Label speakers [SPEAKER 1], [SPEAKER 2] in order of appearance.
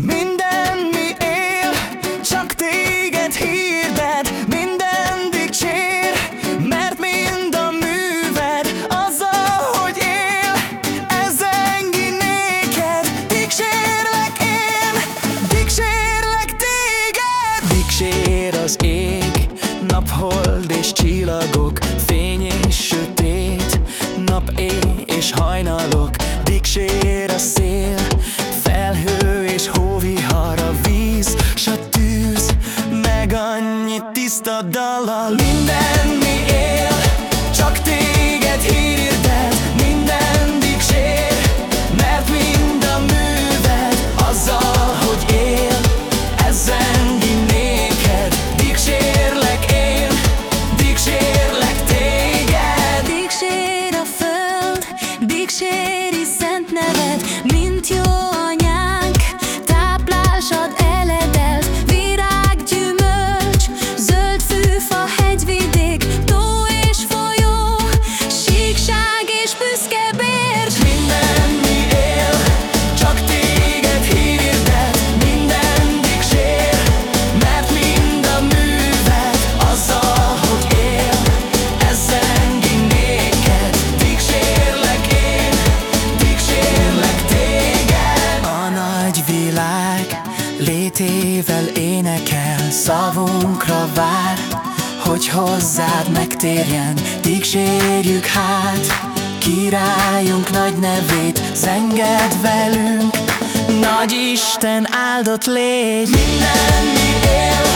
[SPEAKER 1] Minden mi él, csak téged hirdet Minden dicsér, mert mind a műved. Azzal, hogy él, ez engi néked. Dicsérlek én, dicsérlek téged. Dicsér az ég, naphold és csillagok Fény és sötét, nap éj és hajnalok. Dicsér a szél, dallal Minden mi él, csak téged hirdet Minden dicsér, mert mind a műved Azzal, hogy él, ez zengi néked Dicsérlek én, dicsérlek téged.
[SPEAKER 2] Dicsér a föld, dicséri
[SPEAKER 1] világ létével énekel Szavunkra vár, hogy hozzád megtérjen Dicsérjük hát, királyunk nagy nevét Zenged velünk, nagy Isten áldott légy. Minden mi él,